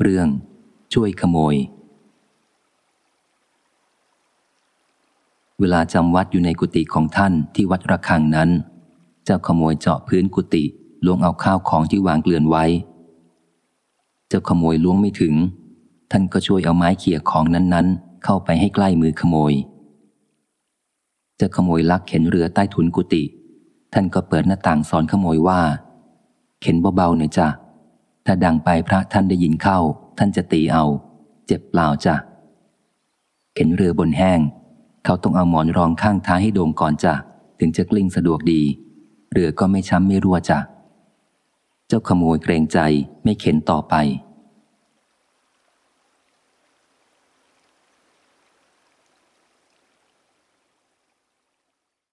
เรื่อง ช่วยขโมย เวลาจำวัดอยู่ในกุฏิของท่านที่วัดระฆังนั้น เจ้าขโมยเจาะพื้นกุฏิล้วงเอาข้าวของที่วางเกลื่อนไว้ เจ้าขโมยล้วงไม่ถึง ท่านก็ช่วยเอาไม้เขี่ยของนั้นๆ เข้าไปให้ใกล้มือขโมยเจ้าขโมยลักเข็นเรือใต้ถุนกุฏิท่านก็เปิดหน้าต่างสอนขโมยว่า เข็นเบาๆหน่อยจ้ะ ถ้าดังไปพระท่านได้ยินเข้า ท่านจะตีเอา เจ็บเปล่าจ้ะเข็นเรือบนแห้ง เขาต้องเอาหมอนรองข้างท้ายให้โด่งก่อนจ้ะถึงจะกลิ้งสะดวกดี เรือก็ไม่ช้ำไม่รั่วจ้ะเจ้าขโมยเกรงใจไม่เข็นต่อไป